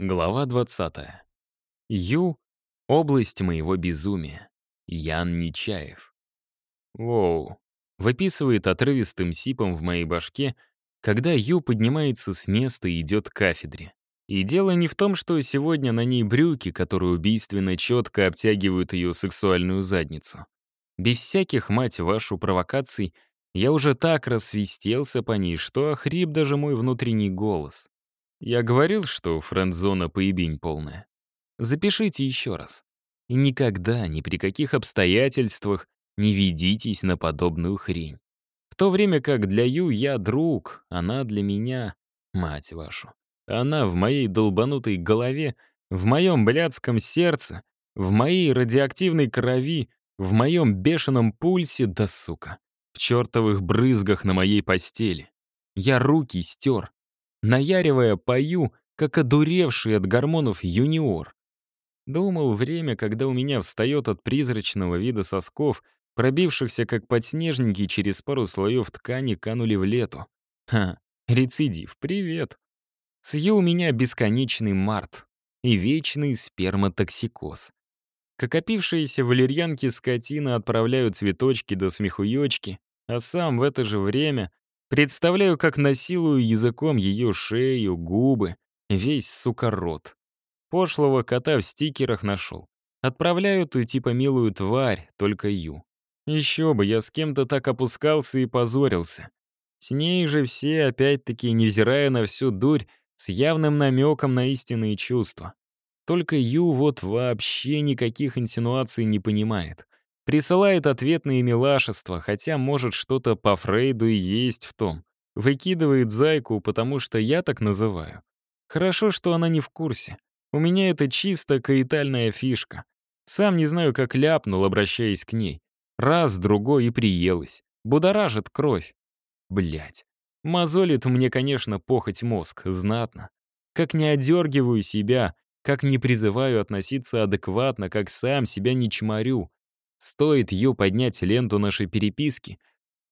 Глава 20. Ю — область моего безумия. Ян Нечаев. Воу. Выписывает отрывистым сипом в моей башке, когда Ю поднимается с места и идет к кафедре. И дело не в том, что сегодня на ней брюки, которые убийственно четко обтягивают ее сексуальную задницу. Без всяких, мать вашу, провокаций, я уже так рассвистелся по ней, что охрип даже мой внутренний голос. Я говорил, что френд-зона поебень полная. Запишите еще раз. И никогда, ни при каких обстоятельствах не ведитесь на подобную хрень. В то время как для Ю я друг, она для меня, мать вашу. Она в моей долбанутой голове, в моем блядском сердце, в моей радиоактивной крови, в моем бешеном пульсе, да сука, в чертовых брызгах на моей постели. Я руки стер, наяривая пою, как одуревший от гормонов юниор. Думал, время, когда у меня встает от призрачного вида сосков, пробившихся как подснежники через пару слоев ткани, канули в лету. Ха, рецидив, привет. С Ю у меня бесконечный март и вечный сперматоксикоз. Как опившиеся валерьянки скотина отправляют цветочки до смехуёчки, а сам в это же время Представляю, как насилую языком ее шею, губы, весь, сука, рот. Пошлого кота в стикерах нашел. Отправляю ту типа милую тварь, только Ю. Еще бы, я с кем-то так опускался и позорился. С ней же все, опять-таки, невзирая на всю дурь, с явным намеком на истинные чувства. Только Ю вот вообще никаких инсинуаций не понимает. Присылает ответные милашества, хотя, может, что-то по Фрейду и есть в том. Выкидывает зайку, потому что я так называю. Хорошо, что она не в курсе. У меня это чисто каэтальная фишка. Сам не знаю, как ляпнул, обращаясь к ней. Раз, другой и приелась. Будоражит кровь. Блять. Мозолит мне, конечно, похоть мозг, знатно. Как не одергиваю себя, как не призываю относиться адекватно, как сам себя не чморю. Стоит Ю поднять ленту нашей переписки,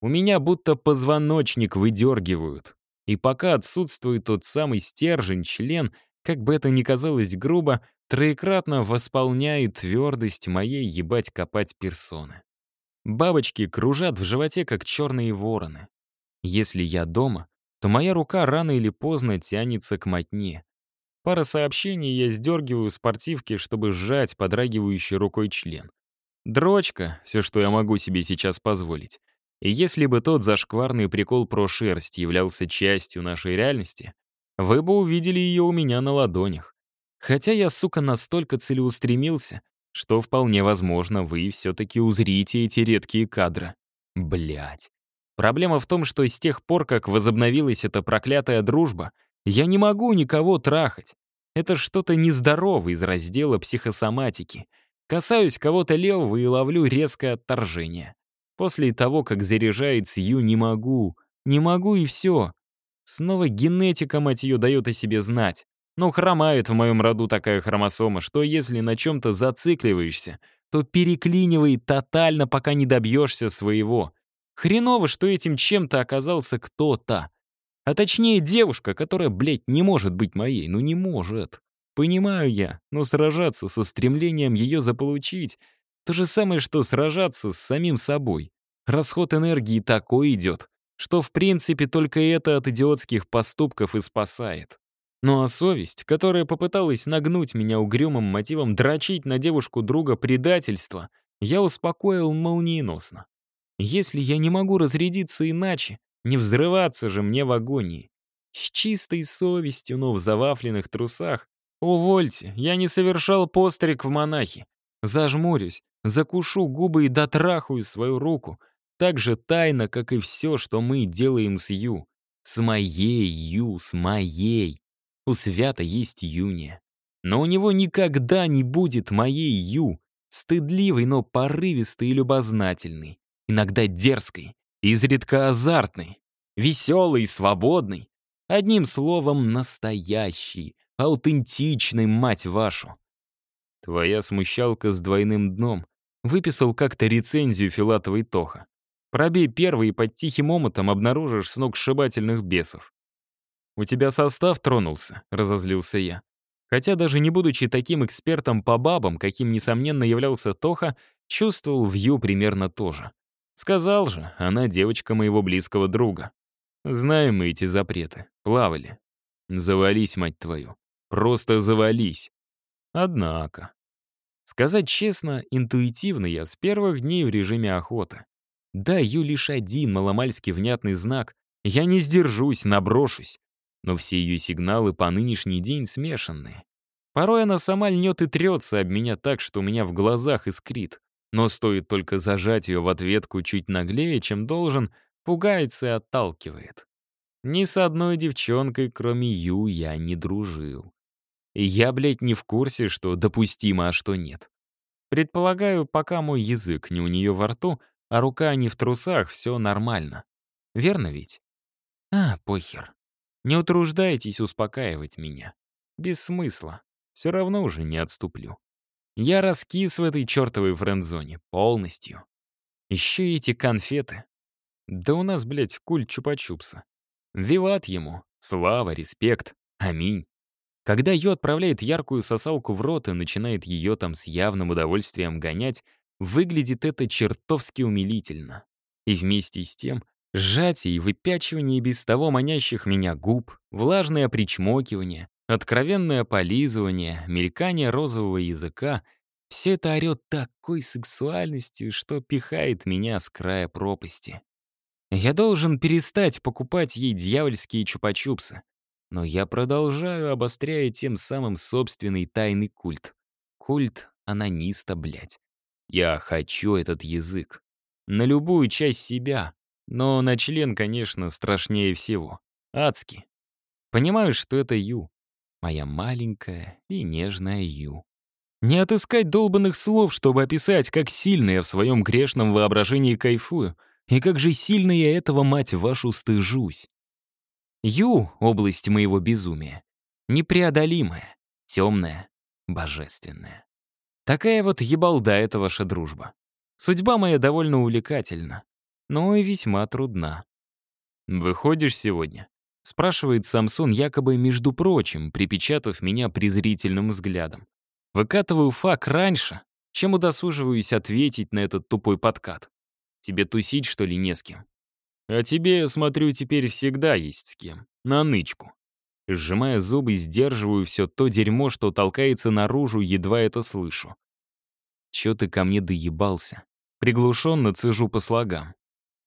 у меня будто позвоночник выдергивают. И пока отсутствует тот самый стержень, член, как бы это ни казалось грубо, троекратно восполняет твердость моей ебать-копать персоны. Бабочки кружат в животе, как черные вороны. Если я дома, то моя рука рано или поздно тянется к мотне. Пара сообщений я сдергиваю спортивки, чтобы сжать подрагивающей рукой член. Дрочка — все, что я могу себе сейчас позволить. И если бы тот зашкварный прикол про шерсть являлся частью нашей реальности, вы бы увидели ее у меня на ладонях. Хотя я, сука, настолько целеустремился, что вполне возможно, вы все-таки узрите эти редкие кадры. Блять. Проблема в том, что с тех пор, как возобновилась эта проклятая дружба, я не могу никого трахать. Это что-то нездоровое из раздела психосоматики — Касаюсь кого-то левого и ловлю резкое отторжение. После того, как заряжает Сью, не могу. Не могу и все. Снова генетика, мать ее, дает о себе знать. Но хромает в моем роду такая хромосома, что если на чем-то зацикливаешься, то переклинивает тотально, пока не добьешься своего. Хреново, что этим чем-то оказался кто-то. А точнее, девушка, которая, блядь, не может быть моей. Ну не может. Понимаю я, но сражаться со стремлением ее заполучить — то же самое, что сражаться с самим собой. Расход энергии такой идет, что в принципе только это от идиотских поступков и спасает. Ну а совесть, которая попыталась нагнуть меня угрюмым мотивом дрочить на девушку друга предательства, я успокоил молниеносно. Если я не могу разрядиться иначе, не взрываться же мне в агонии. С чистой совестью, но в завафленных трусах, Увольте, я не совершал постриг в монахи. Зажмурюсь, закушу губы и дотрахаю свою руку, так же тайно, как и все, что мы делаем с Ю. С моей Ю, с моей. У Свята есть Юния. Но у него никогда не будет моей Ю, стыдливой, но порывистой и любознательной, иногда дерзкой, изредка азартной, веселой и свободной. Одним словом, настоящий, Аутентичный, мать вашу. Твоя смущалка с двойным дном. Выписал как-то рецензию Филатовой Тоха. Пробей первый и под тихим омотом обнаружишь сногсшибательных бесов. «У тебя состав тронулся», — разозлился я. Хотя даже не будучи таким экспертом по бабам, каким, несомненно, являлся Тоха, чувствовал в Ю примерно то же. Сказал же, она девочка моего близкого друга. Знаем мы эти запреты. Плавали. Завались, мать твою. Просто завались. Однако. Сказать честно, интуитивно я с первых дней в режиме охоты. Даю лишь один маломальски внятный знак. Я не сдержусь, наброшусь. Но все ее сигналы по нынешний день смешанные. Порой она сама льнет и трется об меня так, что у меня в глазах искрит. Но стоит только зажать ее в ответку чуть наглее, чем должен, пугается и отталкивает. Ни с одной девчонкой, кроме Ю, я не дружил. Я, блядь, не в курсе, что допустимо, а что нет. Предполагаю, пока мой язык не у нее во рту, а рука не в трусах, все нормально. Верно ведь? А, похер. Не утруждайтесь успокаивать меня. Без смысла. Все равно уже не отступлю. Я раскис в этой чертовой френдзоне. Полностью. Еще и эти конфеты. Да у нас, блядь, культ чупа-чупса. Виват ему. Слава, респект. Аминь. Когда Ю отправляет яркую сосалку в рот и начинает ее там с явным удовольствием гонять, выглядит это чертовски умилительно. И вместе с тем, сжатие и выпячивание без того манящих меня губ, влажное причмокивание, откровенное полизывание, мелькание розового языка — все это орет такой сексуальностью, что пихает меня с края пропасти. Я должен перестать покупать ей дьявольские чупа-чупсы, но я продолжаю, обостряя тем самым собственный тайный культ. Культ анониста, блядь. Я хочу этот язык. На любую часть себя. Но на член, конечно, страшнее всего. Адски. Понимаю, что это Ю. Моя маленькая и нежная Ю. Не отыскать долбанных слов, чтобы описать, как сильно я в своем грешном воображении кайфую, и как же сильно я этого, мать вашу, стыжусь. Ю — область моего безумия. Непреодолимая, темная, божественная. Такая вот ебалда эта ваша дружба. Судьба моя довольно увлекательна, но и весьма трудна. «Выходишь сегодня?» — спрашивает Самсон, якобы между прочим, припечатав меня презрительным взглядом. Выкатываю фак раньше, чем удосуживаюсь ответить на этот тупой подкат. Тебе тусить, что ли, не с кем? А тебе, смотрю, теперь всегда есть с кем. На нычку. Сжимая зубы, сдерживаю все то дерьмо, что толкается наружу, едва это слышу. Чё ты ко мне доебался? Приглушенно цежу по слогам.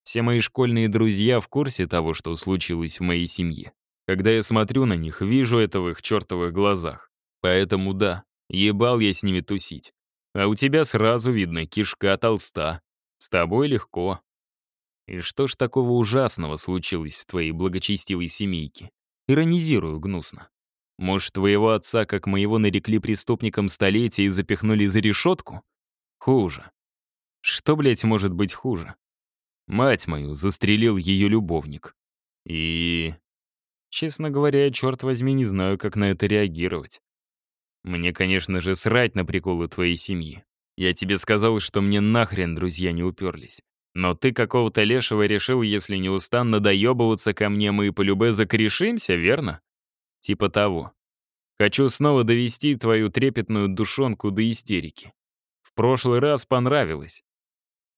Все мои школьные друзья в курсе того, что случилось в моей семье. Когда я смотрю на них, вижу это в их чертовых глазах. Поэтому да, ебал я с ними тусить. А у тебя сразу видно, кишка толста. С тобой легко. И что ж такого ужасного случилось в твоей благочестивой семейке? Иронизирую гнусно. Может, твоего отца, как моего, нарекли преступником столетия и запихнули за решетку? Хуже. Что, блядь, может быть хуже? Мать мою застрелил ее любовник. И... Честно говоря, черт возьми, не знаю, как на это реагировать. Мне, конечно же, срать на приколы твоей семьи. Я тебе сказал, что мне нахрен друзья не уперлись. Но ты какого-то лешего решил, если неустанно доебываться ко мне, мы по любе закрешимся, верно? Типа того. Хочу снова довести твою трепетную душонку до истерики. В прошлый раз понравилось.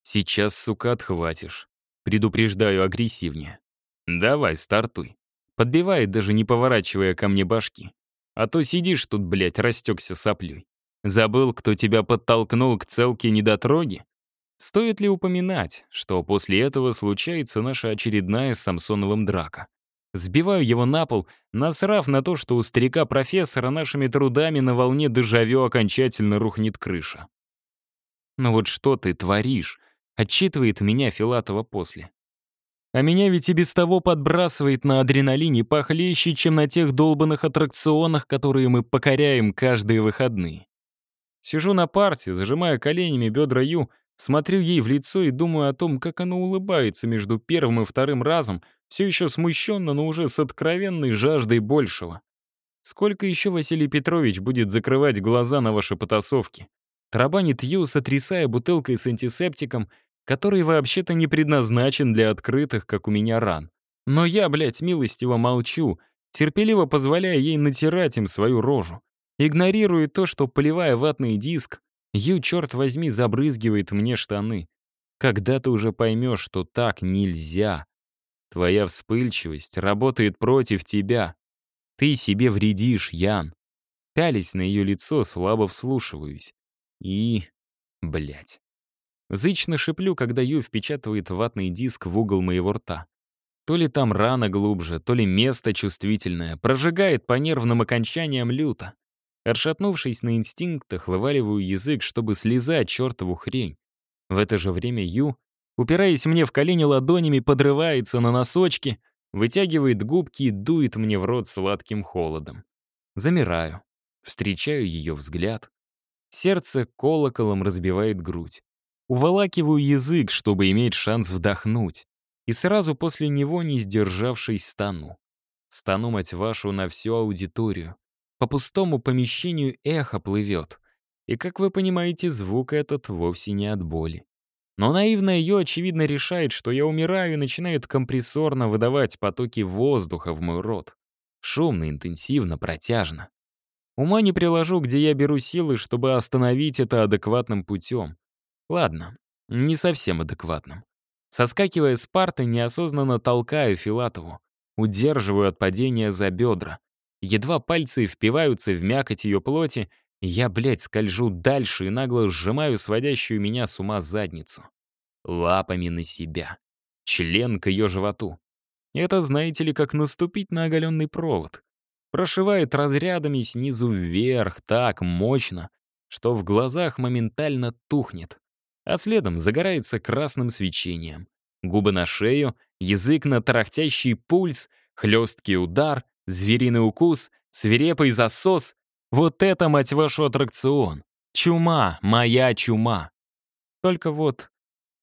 Сейчас, сука, отхватишь. Предупреждаю агрессивнее. Давай, стартуй. Подбивает, даже не поворачивая ко мне башки. А то сидишь тут, блядь, растекся соплей. Забыл, кто тебя подтолкнул к целке недотроги? Стоит ли упоминать, что после этого случается наша очередная с Самсоновым драка? Сбиваю его на пол, насрав на то, что у старика-профессора нашими трудами на волне дежавю окончательно рухнет крыша. «Ну вот что ты творишь?» — отчитывает меня Филатова после. А меня ведь и без того подбрасывает на адреналине похлеще, чем на тех долбанных аттракционах, которые мы покоряем каждые выходные. Сижу на парте, зажимая коленями бедра Ю, Смотрю ей в лицо и думаю о том, как она улыбается между первым и вторым разом, все еще смущенно, но уже с откровенной жаждой большего. Сколько еще Василий Петрович будет закрывать глаза на ваши потасовки? Трабанит Ю, сотрясая бутылкой с антисептиком, который вообще-то не предназначен для открытых, как у меня, ран. Но я, блядь, милостиво молчу, терпеливо позволяя ей натирать им свою рожу. Игнорирует то, что, поливая ватный диск, Ю, черт возьми, забрызгивает мне штаны. Когда ты уже поймешь, что так нельзя? Твоя вспыльчивость работает против тебя. Ты себе вредишь, Ян. Пялись на ее лицо, слабо вслушиваюсь. И... блять. Зычно шиплю, когда Ю впечатывает ватный диск в угол моего рта. То ли там рана глубже, то ли место чувствительное, прожигает по нервным окончаниям люто. Отшатнувшись на инстинктах, вываливаю язык, чтобы слезать чертову хрень. В это же время Ю, упираясь мне в колени ладонями, подрывается на носочки, вытягивает губки и дует мне в рот сладким холодом. Замираю, встречаю ее взгляд. Сердце колоколом разбивает грудь. Уволакиваю язык, чтобы иметь шанс вдохнуть. И сразу после него, не сдержавшись, стану. Стану, мать вашу, на всю аудиторию. По пустому помещению эхо плывет. И, как вы понимаете, звук этот вовсе не от боли. Но наивная ее, очевидно, решает, что я умираю и начинает компрессорно выдавать потоки воздуха в мой рот. Шумно, интенсивно, протяжно. Ума не приложу, где я беру силы, чтобы остановить это адекватным путем. Ладно, не совсем адекватным. Соскакивая с парты, неосознанно толкаю Филатову. Удерживаю от падения за бедра. Едва пальцы впиваются в мякоть ее плоти, я, блядь, скольжу дальше и нагло сжимаю сводящую меня с ума задницу. Лапами на себя. Член к ее животу. Это, знаете ли, как наступить на оголенный провод. Прошивает разрядами снизу вверх так мощно, что в глазах моментально тухнет. А следом загорается красным свечением. Губы на шею, язык на тарахтящий пульс, хлесткий удар, Звериный укус, свирепый засос — вот это, мать вашу, аттракцион. Чума, моя чума. Только вот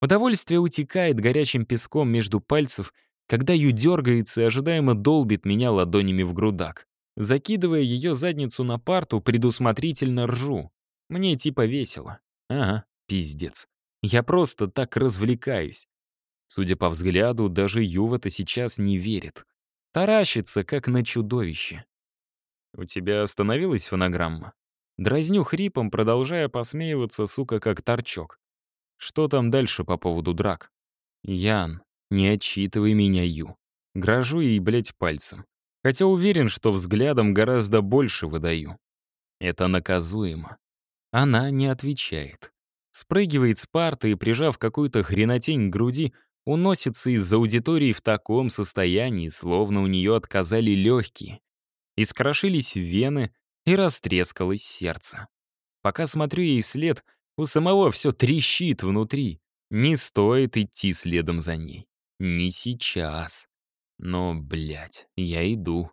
удовольствие утекает горячим песком между пальцев, когда Ю дергается и ожидаемо долбит меня ладонями в грудак. Закидывая ее задницу на парту, предусмотрительно ржу. Мне типа весело. Ага, пиздец. Я просто так развлекаюсь. Судя по взгляду, даже Ю в это сейчас не верит. Таращится, как на чудовище. «У тебя остановилась фонограмма?» Дразню хрипом, продолжая посмеиваться, сука, как торчок. Что там дальше по поводу драк? Ян, не отчитывай меня, Ю. Грожу ей, блядь, пальцем. Хотя уверен, что взглядом гораздо больше выдаю. Это наказуемо. Она не отвечает. Спрыгивает с парты и, прижав какую-то хренотень к груди, уносится из аудитории в таком состоянии, словно у нее отказали легкие. Искрошились вены и растрескалось сердце. Пока смотрю ей вслед, у самого все трещит внутри. Не стоит идти следом за ней. Не сейчас. Но, блядь, я иду.